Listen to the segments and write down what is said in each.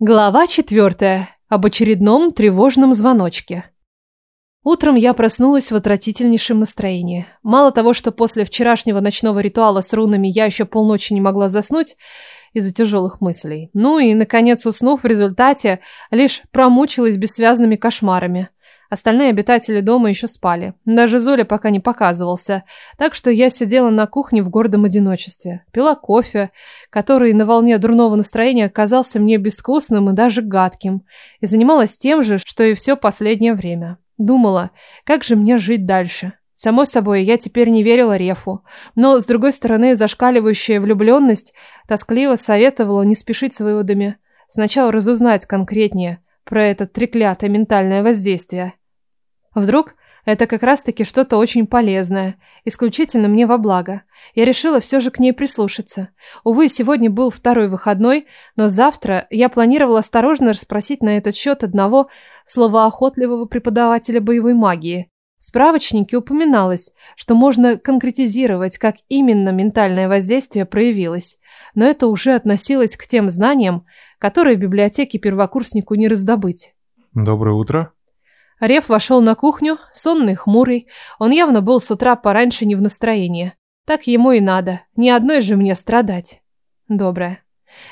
Глава 4. Об очередном тревожном звоночке. Утром я проснулась в отвратительнейшем настроении. Мало того, что после вчерашнего ночного ритуала с рунами я еще полночи не могла заснуть из-за тяжелых мыслей. Ну и, наконец, уснув в результате, лишь промучилась бессвязными кошмарами. Остальные обитатели дома еще спали. Даже Золя пока не показывался. Так что я сидела на кухне в гордом одиночестве. Пила кофе, который на волне дурного настроения оказался мне безвкусным и даже гадким. И занималась тем же, что и все последнее время. Думала, как же мне жить дальше. Само собой, я теперь не верила Рефу. Но, с другой стороны, зашкаливающая влюбленность тоскливо советовала не спешить с выводами. Сначала разузнать конкретнее про это треклятое ментальное воздействие. Вдруг это как раз-таки что-то очень полезное, исключительно мне во благо. Я решила все же к ней прислушаться. Увы, сегодня был второй выходной, но завтра я планировала осторожно расспросить на этот счет одного словоохотливого преподавателя боевой магии. В справочнике упоминалось, что можно конкретизировать, как именно ментальное воздействие проявилось, но это уже относилось к тем знаниям, которые в библиотеке первокурснику не раздобыть. «Доброе утро», Рев вошел на кухню, сонный, хмурый. Он явно был с утра пораньше не в настроении. Так ему и надо. Ни одной же мне страдать. Доброе.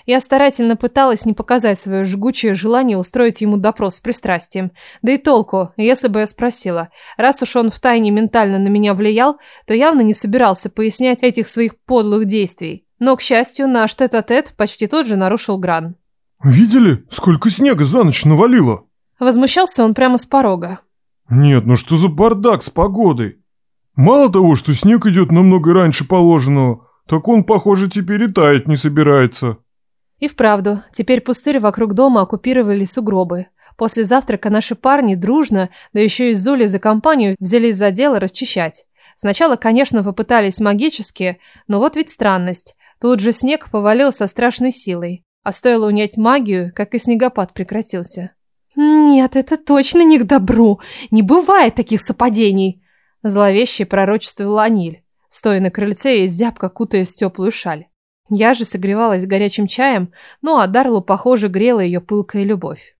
Я старательно пыталась не показать свое жгучее желание устроить ему допрос с пристрастием. Да и толку, если бы я спросила. Раз уж он втайне ментально на меня влиял, то явно не собирался пояснять этих своих подлых действий. Но, к счастью, наш тет-а-тет -тет почти тот же нарушил гран. «Видели, сколько снега за ночь навалило?» Возмущался он прямо с порога. «Нет, ну что за бардак с погодой? Мало того, что снег идет намного раньше положенного, так он, похоже, теперь и таять не собирается». И вправду, теперь пустырь вокруг дома оккупировали сугробы. После завтрака наши парни дружно, да еще и Зули за компанию, взялись за дело расчищать. Сначала, конечно, попытались магически, но вот ведь странность. Тут же снег повалил со страшной силой. А стоило унять магию, как и снегопад прекратился. «Нет, это точно не к добру. Не бывает таких совпадений!» Зловеще пророчествовал Аниль, стоя на крыльце и зябко кутаясь в теплую шаль. Я же согревалась горячим чаем, ну а Дарлу, похоже, грела ее пылкая любовь.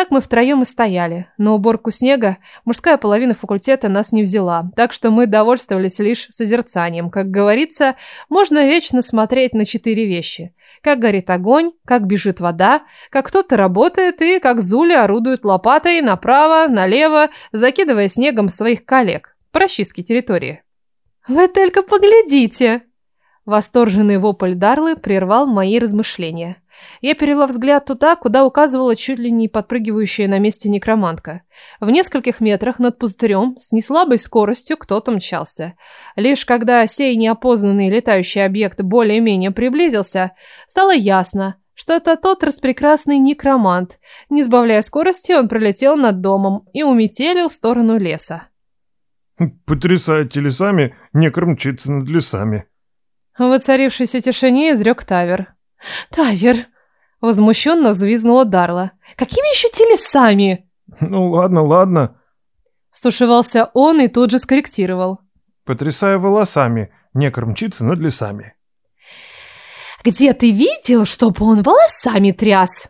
Так мы втроем и стояли, но уборку снега мужская половина факультета нас не взяла, так что мы довольствовались лишь созерцанием. Как говорится, можно вечно смотреть на четыре вещи. Как горит огонь, как бежит вода, как кто-то работает и как Зули орудует лопатой направо, налево, закидывая снегом своих коллег. Прочистки территории. «Вы только поглядите!» Восторженный вопль Дарлы прервал мои размышления – я перевела взгляд туда, куда указывала чуть ли не подпрыгивающая на месте некромантка. В нескольких метрах над пустырем с неслабой скоростью кто-то мчался. Лишь когда сей неопознанный летающий объект более-менее приблизился, стало ясно, что это тот распрекрасный некромант. Не сбавляя скорости, он пролетел над домом и уметелил в сторону леса. «Потрясая телесами, некр мчится над лесами», в воцарившейся тишине изрек Тавер. «Тавер!» Возмущенно взвизгнула Дарла. «Какими еще телесами?» «Ну ладно, ладно». Стушевался он и тут же скорректировал. «Потрясая волосами, не кормчится над лесами». «Где ты видел, чтобы он волосами тряс?»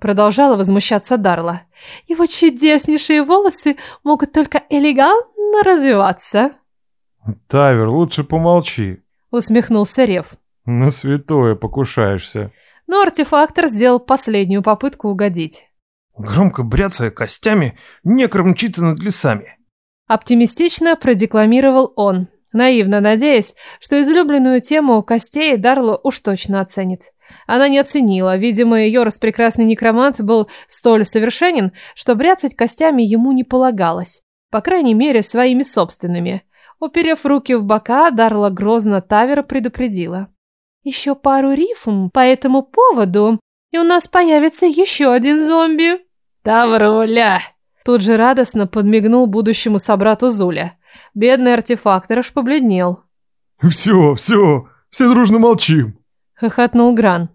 Продолжала возмущаться Дарла. «Его чудеснейшие волосы могут только элегантно развиваться». «Тайвер, лучше помолчи», — усмехнулся Рев. «На святое покушаешься» но артефактор сделал последнюю попытку угодить. Громко бряцая костями, некро мчится над лесами. Оптимистично продекламировал он, наивно надеясь, что излюбленную тему костей Дарло уж точно оценит. Она не оценила, видимо, ее распрекрасный некромант был столь совершенен, что бряцать костями ему не полагалось, по крайней мере, своими собственными. Уперев руки в бока, Дарла грозно Тавера предупредила еще пару рифм, по этому поводу, и у нас появится еще один зомби». «Тавруля!» Тут же радостно подмигнул будущему собрату Зуля. Бедный артефактор аж побледнел. «Все, все, все дружно молчим!» Хохотнул Гран.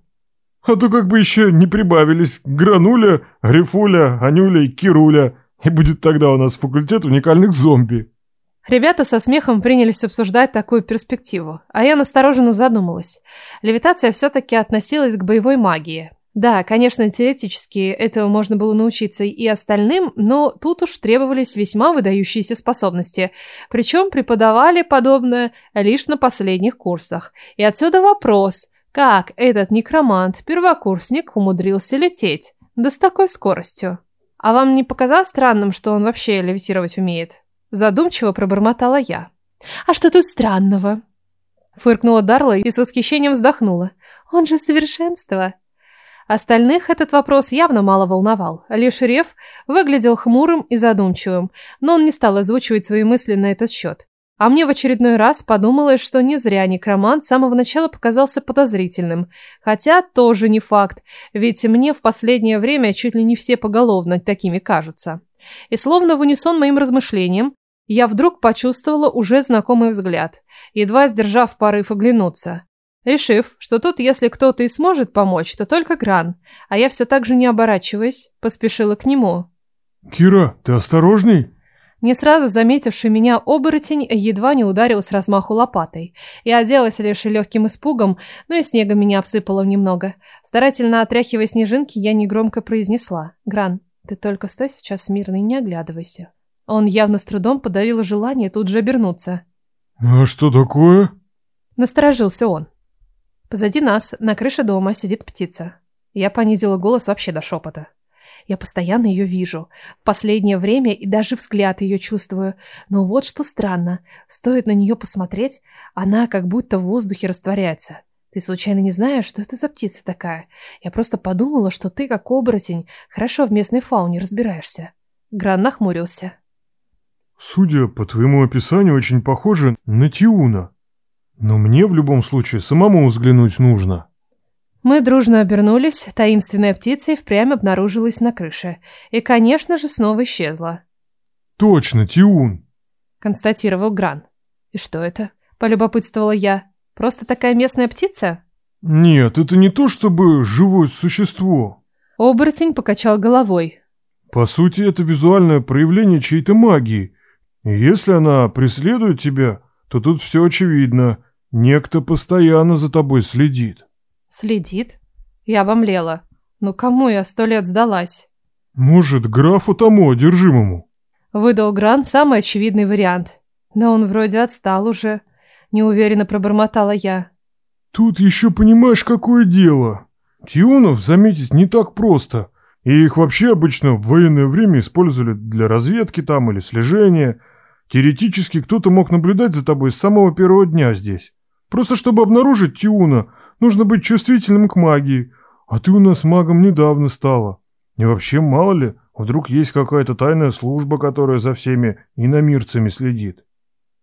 «А то как бы еще не прибавились Грануля, Грифуля, Анюля и Кируля, и будет тогда у нас факультет уникальных зомби!» Ребята со смехом принялись обсуждать такую перспективу, а я настороженно задумалась. Левитация все-таки относилась к боевой магии. Да, конечно, теоретически этого можно было научиться и остальным, но тут уж требовались весьма выдающиеся способности. Причем преподавали подобное лишь на последних курсах. И отсюда вопрос, как этот некромант-первокурсник умудрился лететь? Да с такой скоростью. А вам не показалось странным, что он вообще левитировать умеет? Задумчиво пробормотала я. «А что тут странного?» Фыркнула Дарла и с восхищением вздохнула. «Он же совершенство!» Остальных этот вопрос явно мало волновал. Лишь Рев выглядел хмурым и задумчивым, но он не стал озвучивать свои мысли на этот счет. А мне в очередной раз подумалось, что не зря некромант с самого начала показался подозрительным. Хотя тоже не факт, ведь мне в последнее время чуть ли не все поголовно такими кажутся. И словно в унисон моим размышлениям, я вдруг почувствовала уже знакомый взгляд, едва сдержав порыв оглянуться. Решив, что тут, если кто-то и сможет помочь, то только Гран, а я все так же не оборачиваясь, поспешила к нему. «Кира, ты осторожней!» Не сразу заметивший меня оборотень едва не ударил с размаху лопатой. Я оделась лишь легким испугом, но и снега меня обсыпало немного. Старательно отряхивая снежинки, я негромко произнесла. «Гран, ты только стой сейчас мирно и не оглядывайся». Он явно с трудом подавил желание тут же обернуться. Ну, «А что такое?» Насторожился он. Позади нас, на крыше дома, сидит птица. Я понизила голос вообще до шепота. Я постоянно ее вижу. В последнее время и даже взгляд ее чувствую. Но вот что странно. Стоит на нее посмотреть, она как будто в воздухе растворяется. Ты случайно не знаешь, что это за птица такая? Я просто подумала, что ты, как оборотень, хорошо в местной фауне разбираешься. Гран нахмурился. Судя по твоему описанию, очень похоже на Тиуна. Но мне в любом случае самому взглянуть нужно. Мы дружно обернулись, таинственная птица и впрямь обнаружилась на крыше. И, конечно же, снова исчезла. «Точно, Тиун!» – констатировал Гран. «И что это?» – полюбопытствовала я. «Просто такая местная птица?» «Нет, это не то чтобы живое существо». Оборотень покачал головой. «По сути, это визуальное проявление чьей-то магии. Если она преследует тебя, то тут все очевидно. Некто постоянно за тобой следит. Следит? Я обомлела. Но ну, кому я сто лет сдалась? Может, графу тому одержимому? Выдал Гран самый очевидный вариант. Но он вроде отстал уже. Неуверенно пробормотала я. Тут еще понимаешь, какое дело. Тионов заметить не так просто. И их вообще обычно в военное время использовали для разведки там или слежения – Теоретически кто-то мог наблюдать за тобой с самого первого дня здесь. Просто чтобы обнаружить Тиуна, нужно быть чувствительным к магии. А ты у нас магом недавно стала. И вообще, мало ли, вдруг есть какая-то тайная служба, которая за всеми иномирцами следит.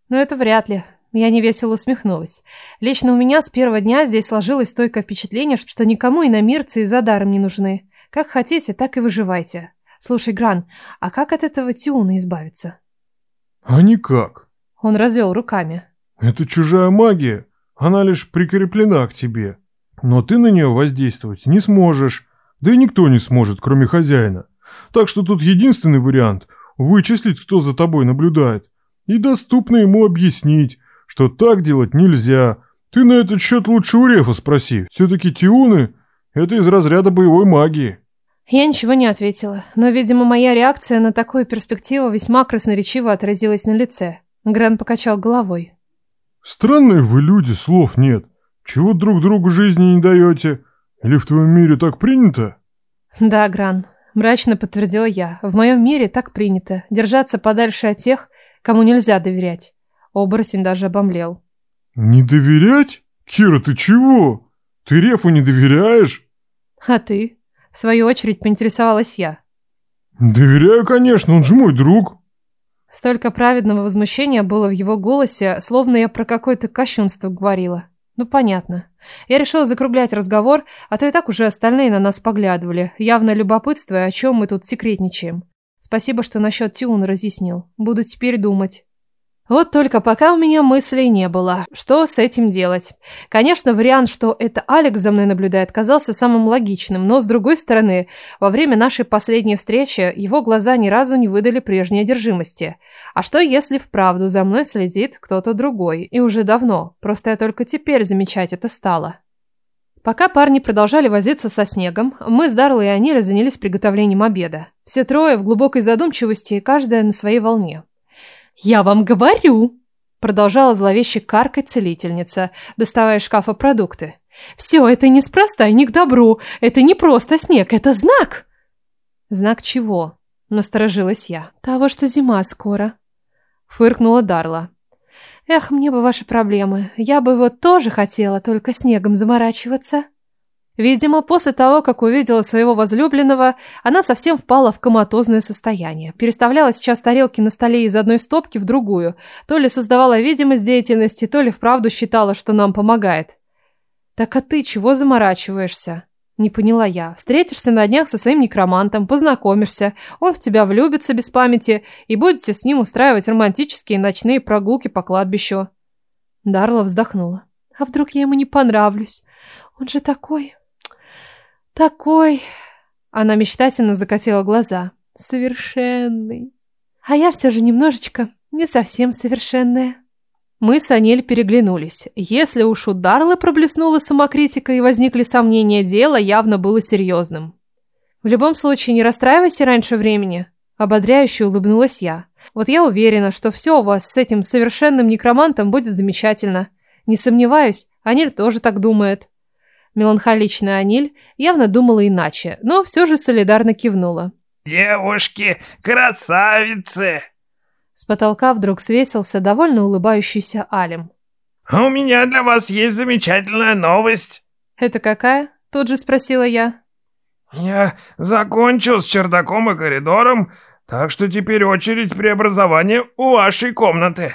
Но это вряд ли. Я невесело усмехнулась. Лично у меня с первого дня здесь сложилось стойкое впечатление, что никому иномирцы и за даром не нужны. Как хотите, так и выживайте. Слушай, Гран, а как от этого Тиуна избавиться? А никак. Он развел руками. Это чужая магия. Она лишь прикреплена к тебе. Но ты на нее воздействовать не сможешь. Да и никто не сможет, кроме хозяина. Так что тут единственный вариант – вычислить, кто за тобой наблюдает. И доступно ему объяснить, что так делать нельзя. Ты на этот счет лучше у Рефа спроси. Все-таки Тиуны – это из разряда боевой магии. Я ничего не ответила, но, видимо, моя реакция на такую перспективу весьма красноречиво отразилась на лице. Гран покачал головой. «Странные вы люди, слов нет. Чего друг другу жизни не даете? Или в твоем мире так принято?» «Да, Гран», — мрачно подтвердила я. «В моем мире так принято. Держаться подальше от тех, кому нельзя доверять». Оборотень даже обомлел. «Не доверять? Кира, ты чего? Ты Рефу не доверяешь?» «А ты?» В свою очередь поинтересовалась я. «Доверяю, конечно, он же мой друг». Столько праведного возмущения было в его голосе, словно я про какое-то кощунство говорила. Ну, понятно. Я решила закруглять разговор, а то и так уже остальные на нас поглядывали, явно любопытствуя, о чем мы тут секретничаем. Спасибо, что насчет Тиун разъяснил. Буду теперь думать. Вот только пока у меня мыслей не было, что с этим делать. Конечно, вариант, что это Алекс за мной наблюдает, казался самым логичным, но, с другой стороны, во время нашей последней встречи его глаза ни разу не выдали прежней одержимости. А что, если вправду за мной следит кто-то другой? И уже давно, просто я только теперь замечать это стала. Пока парни продолжали возиться со снегом, мы с Дарлой и Аниле занялись приготовлением обеда. Все трое в глубокой задумчивости каждая на своей волне. «Я вам говорю!» Продолжала зловеще карка целительница, доставая из шкафа продукты. «Все это неспроста и не к добру. Это не просто снег, это знак!» «Знак чего?» – насторожилась я. «Того, что зима скоро», – фыркнула Дарла. «Эх, мне бы ваши проблемы. Я бы вот тоже хотела только снегом заморачиваться». Видимо, после того, как увидела своего возлюбленного, она совсем впала в коматозное состояние. Переставляла сейчас тарелки на столе из одной стопки в другую. То ли создавала видимость деятельности, то ли вправду считала, что нам помогает. «Так а ты чего заморачиваешься?» Не поняла я. Встретишься на днях со своим некромантом, познакомишься, он в тебя влюбится без памяти и будете с ним устраивать романтические ночные прогулки по кладбищу. Дарла вздохнула. А вдруг я ему не понравлюсь? Он же такой... Такой! Она мечтательно закатила глаза. Совершенный. А я все же немножечко не совсем совершенная. Мы с Анель переглянулись. Если уж у Дарлы проблеснула самокритика и возникли сомнения, дело явно было серьезным. В любом случае, не расстраивайся раньше времени. Ободряюще улыбнулась я. Вот я уверена, что все у вас с этим совершенным некромантом будет замечательно. Не сомневаюсь, Анель тоже так думает. Меланхоличная Аниль явно думала иначе, но все же солидарно кивнула. «Девушки, красавицы!» С потолка вдруг свесился довольно улыбающийся Алим. «А «У меня для вас есть замечательная новость!» «Это какая?» – тут же спросила я. «Я закончил с чердаком и коридором, так что теперь очередь преобразования у вашей комнаты!»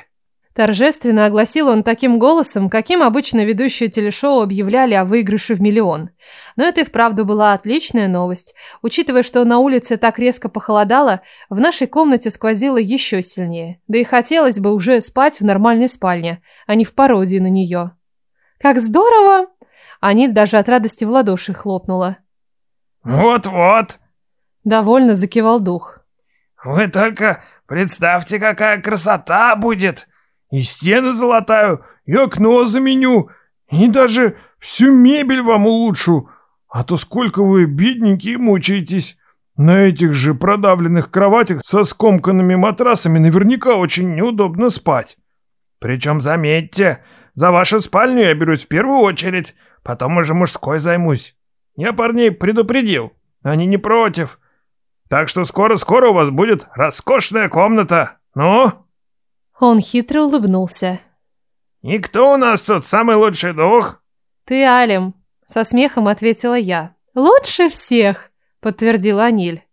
Торжественно огласил он таким голосом, каким обычно ведущие телешоу объявляли о выигрыше в миллион. Но это и вправду была отличная новость. Учитывая, что на улице так резко похолодало, в нашей комнате сквозило еще сильнее. Да и хотелось бы уже спать в нормальной спальне, а не в пародии на нее. «Как здорово!» Анит даже от радости в ладоши хлопнула. «Вот-вот!» Довольно закивал дух. «Вы только представьте, какая красота будет!» и стены золотаю, и окно заменю, и даже всю мебель вам улучшу. А то сколько вы, бедненькие, мучаетесь. На этих же продавленных кроватях со скомканными матрасами наверняка очень неудобно спать. Причем, заметьте, за вашу спальню я берусь в первую очередь, потом уже мужской займусь. Я парней предупредил, они не против. Так что скоро-скоро у вас будет роскошная комната. Ну?» Он хитро улыбнулся. Никто у нас тут самый лучший дух?» «Ты, Алим», — со смехом ответила я. «Лучше всех», — подтвердила Аниль.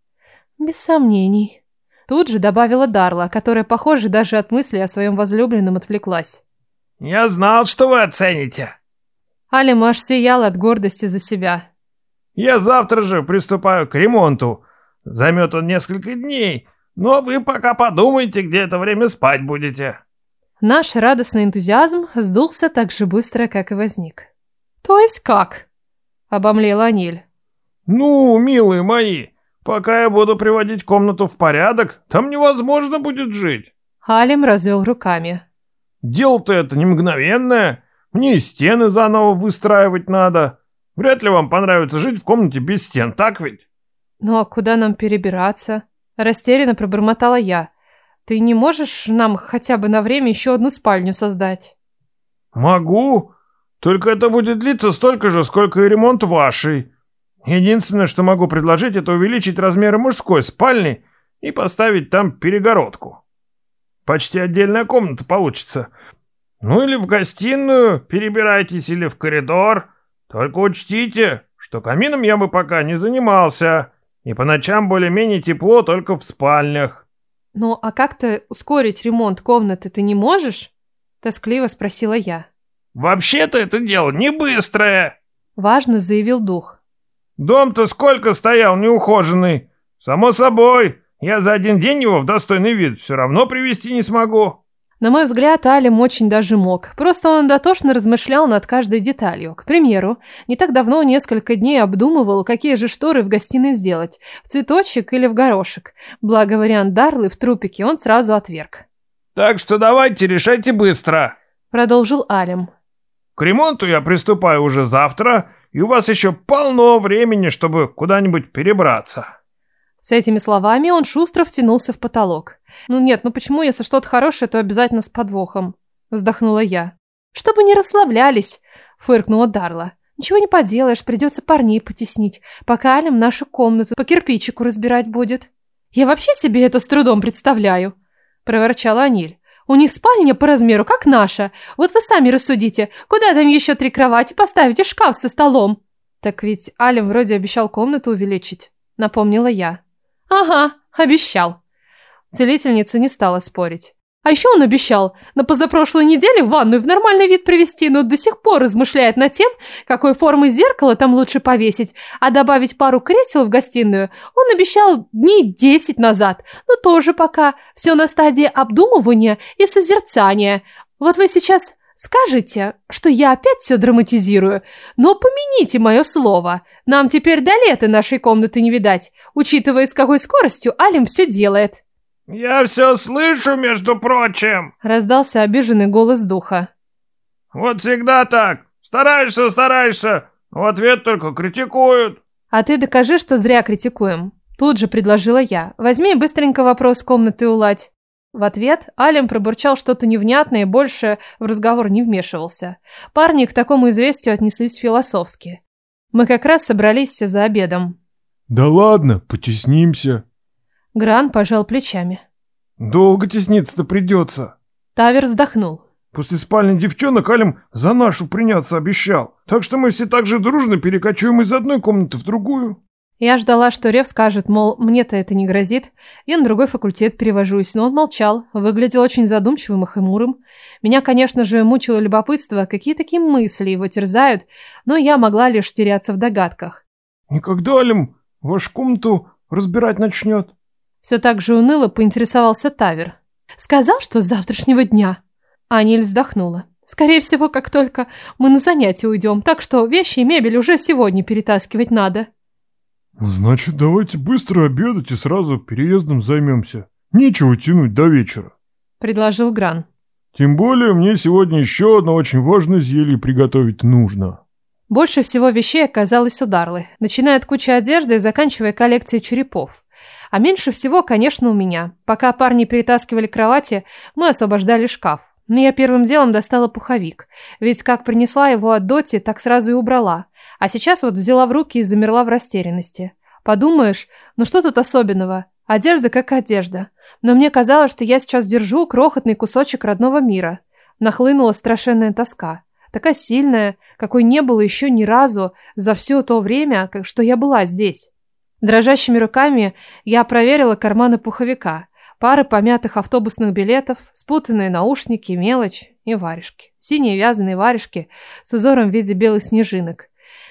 «Без сомнений». Тут же добавила Дарла, которая, похоже, даже от мысли о своем возлюбленном отвлеклась. «Я знал, что вы оцените». Алим аж сиял от гордости за себя. «Я завтра же приступаю к ремонту. Займет он несколько дней, но вы пока подумайте, где это время спать будете. Наш радостный энтузиазм сдулся так же быстро, как и возник. То есть как? Обомлела Аниль. Ну, милые мои, пока я буду приводить комнату в порядок, там невозможно будет жить. Алим развел руками. Дело-то это не мгновенное. Мне и стены заново выстраивать надо. Вряд ли вам понравится жить в комнате без стен, так ведь? Ну а куда нам перебираться? Растерянно пробормотала я. «Ты не можешь нам хотя бы на время еще одну спальню создать?» «Могу. Только это будет длиться столько же, сколько и ремонт вашей. Единственное, что могу предложить, это увеличить размеры мужской спальни и поставить там перегородку. Почти отдельная комната получится. Ну или в гостиную перебирайтесь, или в коридор. Только учтите, что камином я бы пока не занимался». И по ночам более-менее тепло только в спальнях. «Ну, а как-то ускорить ремонт комнаты ты не можешь?» – тоскливо спросила я. «Вообще-то это дело не быстрое!» – важно заявил дух. «Дом-то сколько стоял неухоженный! Само собой, я за один день его в достойный вид все равно привести не смогу!» На мой взгляд, Алим очень даже мог. Просто он дотошно размышлял над каждой деталью. К примеру, не так давно несколько дней обдумывал, какие же шторы в гостиной сделать. В цветочек или в горошек. Благо вариант Дарлы в трупике он сразу отверг. «Так что давайте, решайте быстро», — продолжил Алим. «К ремонту я приступаю уже завтра, и у вас еще полно времени, чтобы куда-нибудь перебраться». С этими словами он шустро втянулся в потолок. «Ну нет, ну почему, если что-то хорошее, то обязательно с подвохом?» Вздохнула я. «Чтобы не расслаблялись!» Фыркнула Дарла. «Ничего не поделаешь, придется парней потеснить, пока Алим нашу комнату по кирпичику разбирать будет». «Я вообще себе это с трудом представляю!» Проворчала Аниль. «У них спальня по размеру, как наша. Вот вы сами рассудите, куда там еще три кровати поставить и шкаф со столом?» «Так ведь Алим вроде обещал комнату увеличить», напомнила я. «Ага, обещал». Целительница не стала спорить. А еще он обещал на позапрошлой неделе ванную в нормальный вид привести, но до сих пор размышляет над тем, какой формы зеркала там лучше повесить, а добавить пару кресел в гостиную он обещал дней 10 назад, но тоже пока все на стадии обдумывания и созерцания. Вот вы сейчас Скажите, что я опять все драматизирую, но помяните мое слово. Нам теперь до лета нашей комнаты не видать, учитывая, с какой скоростью Алим все делает». «Я все слышу, между прочим!» — раздался обиженный голос духа. «Вот всегда так. Стараешься, стараешься, в ответ только критикуют». «А ты докажи, что зря критикуем», — тут же предложила я. «Возьми быстренько вопрос комнаты уладь». В ответ Алим пробурчал что-то невнятное и больше в разговор не вмешивался. Парни к такому известию отнеслись философски. Мы как раз собрались все за обедом. «Да ладно, потеснимся!» Гран пожал плечами. «Долго тесниться-то придется!» Тавер вздохнул. «После спальни девчонок Алим за нашу приняться обещал, так что мы все так же дружно перекочуем из одной комнаты в другую». Я ждала, что Рев скажет, мол, мне-то это не грозит. Я на другой факультет перевожусь, но он молчал, выглядел очень задумчивым и хмурым. Меня, конечно же, мучило любопытство, какие такие мысли его терзают, но я могла лишь теряться в догадках. «Никогда, Лим, ваш комнату разбирать начнет». Все так же уныло поинтересовался Тавер. «Сказал, что с завтрашнего дня». Аниль вздохнула. Скорее всего, как только мы на занятия уйдем, так что вещи и мебель уже сегодня перетаскивать надо. Значит, давайте быстро обедать и сразу переездом займемся. Нечего тянуть до вечера. Предложил Гран. Тем более мне сегодня еще одно очень важное зелье приготовить нужно. Больше всего вещей оказалось у Дарлы, начиная от кучи одежды и заканчивая коллекцией черепов. А меньше всего, конечно, у меня. Пока парни перетаскивали кровати, мы освобождали шкаф. Но я первым делом достала пуховик, ведь как принесла его от Доти, так сразу и убрала. А сейчас вот взяла в руки и замерла в растерянности. Подумаешь, ну что тут особенного? Одежда как одежда. Но мне казалось, что я сейчас держу крохотный кусочек родного мира. Нахлынула страшенная тоска. Такая сильная, какой не было еще ни разу за все то время, что я была здесь. Дрожащими руками я проверила карманы пуховика – Пары помятых автобусных билетов, спутанные наушники, мелочь и варежки. Синие вязаные варежки с узором в виде белых снежинок.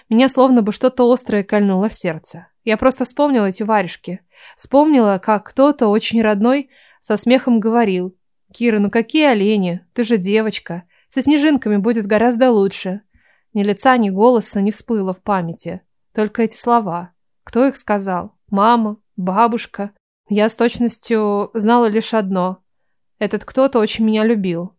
Меня словно бы что-то острое кольнуло в сердце. Я просто вспомнила эти варежки. Вспомнила, как кто-то очень родной со смехом говорил. «Кира, ну какие олени? Ты же девочка. Со снежинками будет гораздо лучше». Ни лица, ни голоса не всплыло в памяти. Только эти слова. Кто их сказал? Мама? Бабушка? Я с точностью знала лишь одно. Этот кто-то очень меня любил.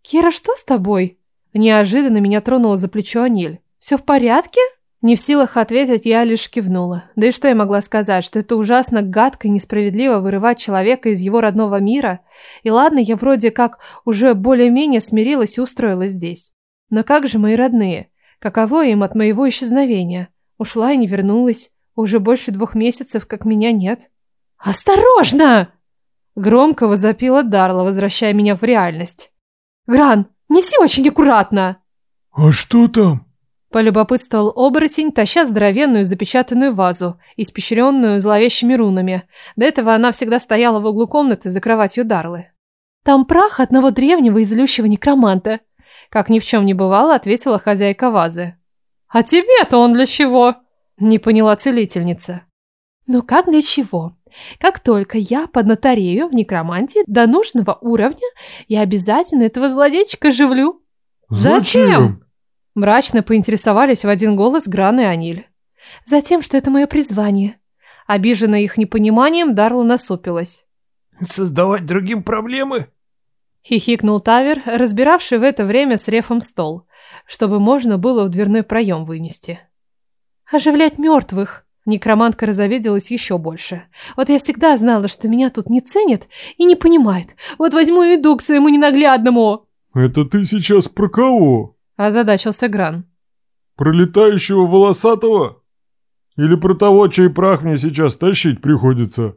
«Кира, что с тобой?» Неожиданно меня тронула за плечо Аниль. «Все в порядке?» Не в силах ответить, я лишь кивнула. Да и что я могла сказать, что это ужасно гадко и несправедливо вырывать человека из его родного мира? И ладно, я вроде как уже более-менее смирилась и устроилась здесь. Но как же мои родные? Каково им от моего исчезновения? Ушла и не вернулась. Уже больше двух месяцев, как меня нет. «Осторожно!» Громко возопила Дарла, возвращая меня в реальность. «Гран, неси очень аккуратно!» «А что там?» Полюбопытствовал оборотень, таща здоровенную запечатанную вазу, испещренную зловещими рунами. До этого она всегда стояла в углу комнаты за кроватью Дарлы. «Там прах одного древнего и злющего некроманта», как ни в чем не бывало, ответила хозяйка вазы. «А тебе-то он для чего?» – не поняла целительница. «Ну как для чего? Как только я поднаторею в некромантии до нужного уровня, я обязательно этого злодейчика живлю. Зачем? Зачем? Мрачно поинтересовались в один голос Гран и Аниль. Затем, что это мое призвание. Обиженная их непониманием, Дарла насупилась. Создавать другим проблемы? Хихикнул Тавер, разбиравший в это время с рефом стол, чтобы можно было в дверной проем вынести. Оживлять мертвых, Некромантка разоведелась еще больше. Вот я всегда знала, что меня тут не ценят и не понимают. Вот возьму и иду к своему ненаглядному. Это ты сейчас про кого? Озадачился Гран. Про летающего волосатого? Или про того, чей прах мне сейчас тащить приходится?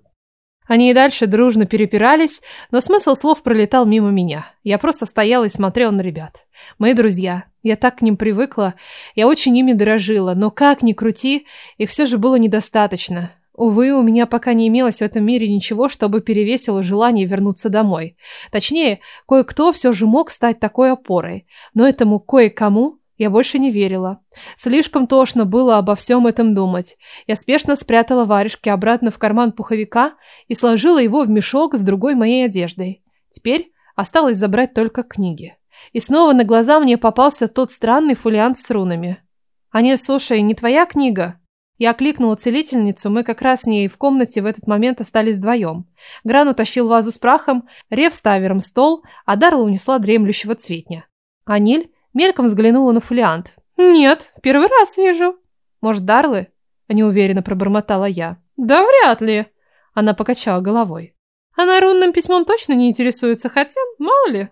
Они и дальше дружно перепирались, но смысл слов пролетал мимо меня. Я просто стояла и смотрела на ребят. Мои друзья. Я так к ним привыкла. Я очень ими дорожила. Но как ни крути, их все же было недостаточно. Увы, у меня пока не имелось в этом мире ничего, чтобы перевесило желание вернуться домой. Точнее, кое-кто все же мог стать такой опорой. Но этому кое-кому я больше не верила. Слишком тошно было обо всем этом думать. Я спешно спрятала варежки обратно в карман пуховика и сложила его в мешок с другой моей одеждой. Теперь осталось забрать только книги. И снова на глаза мне попался тот странный фолиант с рунами. «Анель, слушай, не твоя книга?» Я окликнула целительницу, мы как раз с ней в комнате в этот момент остались вдвоем. Гран утащил вазу с прахом, Рев с тавером стол, а Дарла унесла дремлющего цветня. Аниль Мельком взглянула на фолиант. «Нет, первый раз вижу». «Может, Дарлы?» – неуверенно пробормотала я. «Да вряд ли». Она покачала головой. «Она рунным письмом точно не интересуется, хотя, мало ли».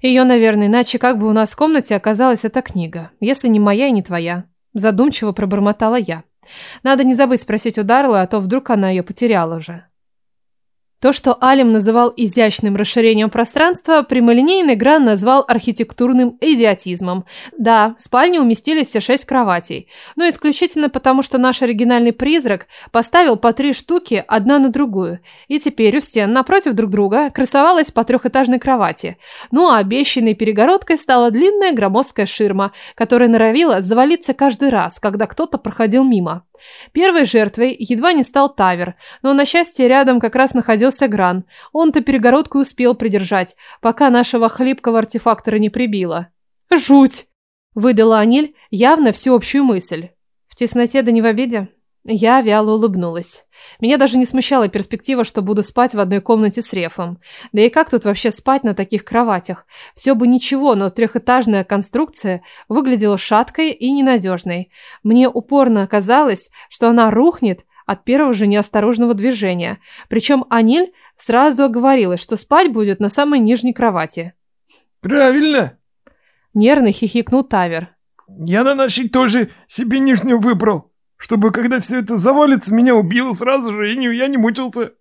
«Ее, наверное, иначе как бы у нас в комнате оказалась эта книга, если не моя и не твоя». Задумчиво пробормотала я. «Надо не забыть спросить у Дарлы, а то вдруг она ее потеряла уже». То, что Алим называл изящным расширением пространства, прямолинейный Гран назвал архитектурным идиотизмом. Да, в спальне уместились все шесть кроватей, но исключительно потому, что наш оригинальный призрак поставил по три штуки одна на другую, и теперь у стен напротив друг друга красовалась по трехэтажной кровати. Ну а обещанной перегородкой стала длинная громоздкая ширма, которая норовила завалиться каждый раз, когда кто-то проходил мимо. Первой жертвой едва не стал Тавер, но на счастье рядом как раз находился Гран. Он-то перегородку успел придержать, пока нашего хлипкого артефактора не прибило. «Жуть!» – выдала Аниль явно всеобщую мысль. «В тесноте да не в обиде?» Я вяло улыбнулась. Меня даже не смущала перспектива, что буду спать в одной комнате с рефом. Да и как тут вообще спать на таких кроватях? Все бы ничего, но трехэтажная конструкция выглядела шаткой и ненадежной. Мне упорно казалось, что она рухнет от первого же неосторожного движения. Причем Аниль сразу оговорилась, что спать будет на самой нижней кровати. «Правильно!» Нервно хихикнул Тавер. «Я на нашей тоже себе нижнюю выбрал» чтобы когда все это завалится, меня убило сразу же, и не, я не мучился.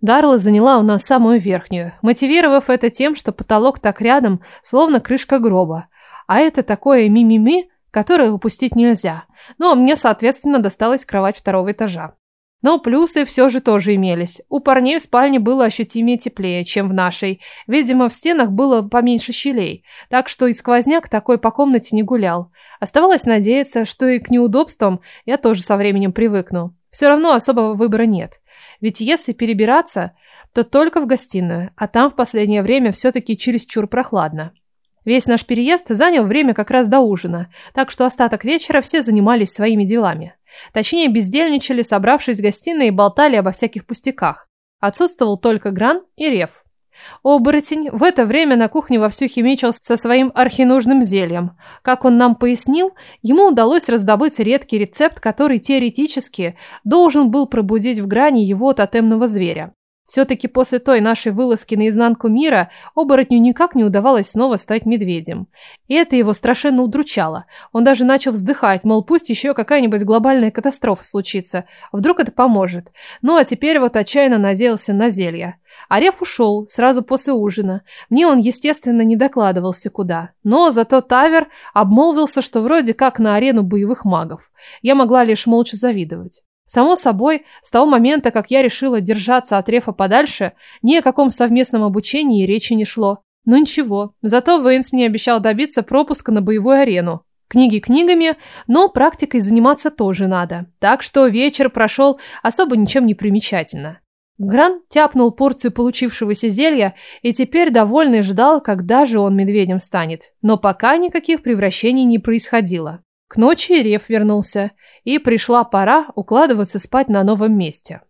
Дарла заняла у нас самую верхнюю, мотивировав это тем, что потолок так рядом, словно крышка гроба. А это такое мимими, которое упустить нельзя. Ну, а мне, соответственно, досталась кровать второго этажа. Но плюсы все же тоже имелись. У парней в спальне было ощутимее теплее, чем в нашей. Видимо, в стенах было поменьше щелей, так что и сквозняк такой по комнате не гулял. Оставалось надеяться, что и к неудобствам я тоже со временем привыкну. Все равно особого выбора нет. Ведь если перебираться, то только в гостиную, а там в последнее время все-таки чересчур прохладно. Весь наш переезд занял время как раз до ужина, так что остаток вечера все занимались своими делами. Точнее, бездельничали, собравшись в гостиной и болтали обо всяких пустяках. Отсутствовал только Гран и Рев. Оборотень в это время на кухне вовсю химичил со своим архинужным зельем. Как он нам пояснил, ему удалось раздобыть редкий рецепт, который теоретически должен был пробудить в грани его тотемного зверя. Все-таки после той нашей вылазки на изнанку мира оборотню никак не удавалось снова стать медведем. И это его страшенно удручало. Он даже начал вздыхать, мол, пусть еще какая-нибудь глобальная катастрофа случится. Вдруг это поможет. Ну а теперь вот отчаянно надеялся на зелье. Ареф ушел сразу после ужина. Мне он, естественно, не докладывался куда. Но зато Тавер обмолвился, что вроде как на арену боевых магов. Я могла лишь молча завидовать. Само собой, с того момента, как я решила держаться от Рефа подальше, ни о каком совместном обучении речи не шло. Но ничего, зато Вейнс мне обещал добиться пропуска на боевую арену. Книги книгами, но практикой заниматься тоже надо. Так что вечер прошел особо ничем не примечательно. Гран тяпнул порцию получившегося зелья и теперь довольный ждал, когда же он медведем станет. Но пока никаких превращений не происходило. К ночи Рев вернулся, и пришла пора укладываться спать на новом месте.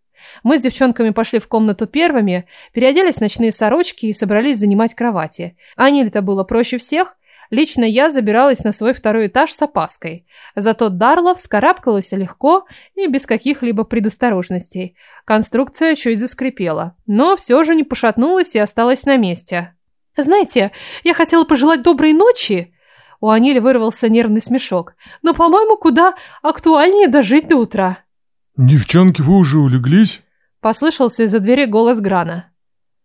Мы с девчонками пошли в комнату первыми, переоделись в ночные сорочки и собрались занимать кровати. Аниль-то было проще всех. Лично я забиралась на свой второй этаж с опаской. Зато Дарла вскарабкалась легко и без каких-либо предосторожностей. Конструкция чуть заскрипела, но все же не пошатнулась и осталась на месте. «Знаете, я хотела пожелать доброй ночи», у Анили вырвался нервный смешок. «Но, по-моему, куда актуальнее дожить до утра». «Девчонки, вы уже улеглись?» Послышался из-за двери голос Грана.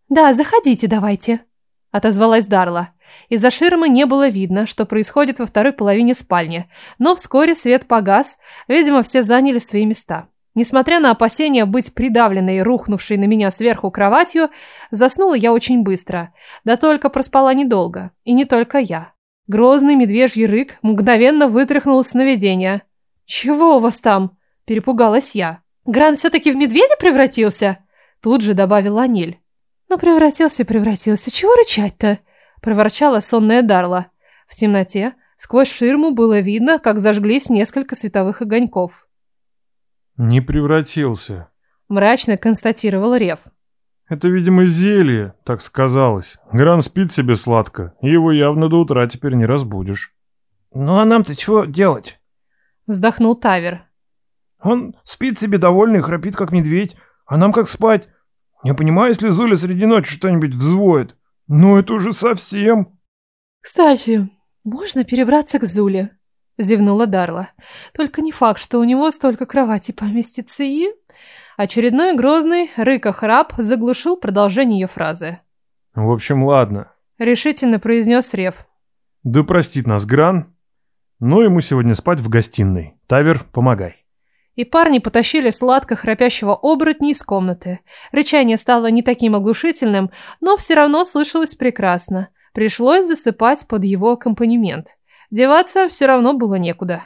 «Да, заходите давайте», — отозвалась Дарла. Из-за ширмы не было видно, что происходит во второй половине спальни, но вскоре свет погас, видимо, все заняли свои места. Несмотря на опасения быть придавленной и рухнувшей на меня сверху кроватью, заснула я очень быстро. Да только проспала недолго. И не только я. Грозный медвежий рык мгновенно вытряхнул сновидение. «Чего у вас там?» – перепугалась я. «Гран все-таки в медведя превратился?» – тут же добавила Аниль. «Ну, превратился, превратился. Чего рычать-то?» – проворчала сонная Дарла. В темноте сквозь ширму было видно, как зажглись несколько световых огоньков. «Не превратился», – мрачно констатировал Рев. Это, видимо, зелье, так сказалось. Гран спит себе сладко. Его явно до утра теперь не разбудишь. Ну а нам-то чего делать? Вздохнул Тавер. Он спит себе довольный храпит, как медведь. А нам как спать? Не понимаю, если Зуля среди ночи что-нибудь взвоет. Ну это уже совсем. Кстати, можно перебраться к Зуле, зевнула Дарла. Только не факт, что у него столько кровати поместится и... Очередной грозный рыко-храп заглушил продолжение ее фразы. «В общем, ладно», — решительно произнес Рев. «Да простит нас Гран, но ему сегодня спать в гостиной. Тавер, помогай». И парни потащили сладко храпящего оборотня из комнаты. Рычание стало не таким оглушительным, но все равно слышалось прекрасно. Пришлось засыпать под его аккомпанемент. Деваться все равно было некуда.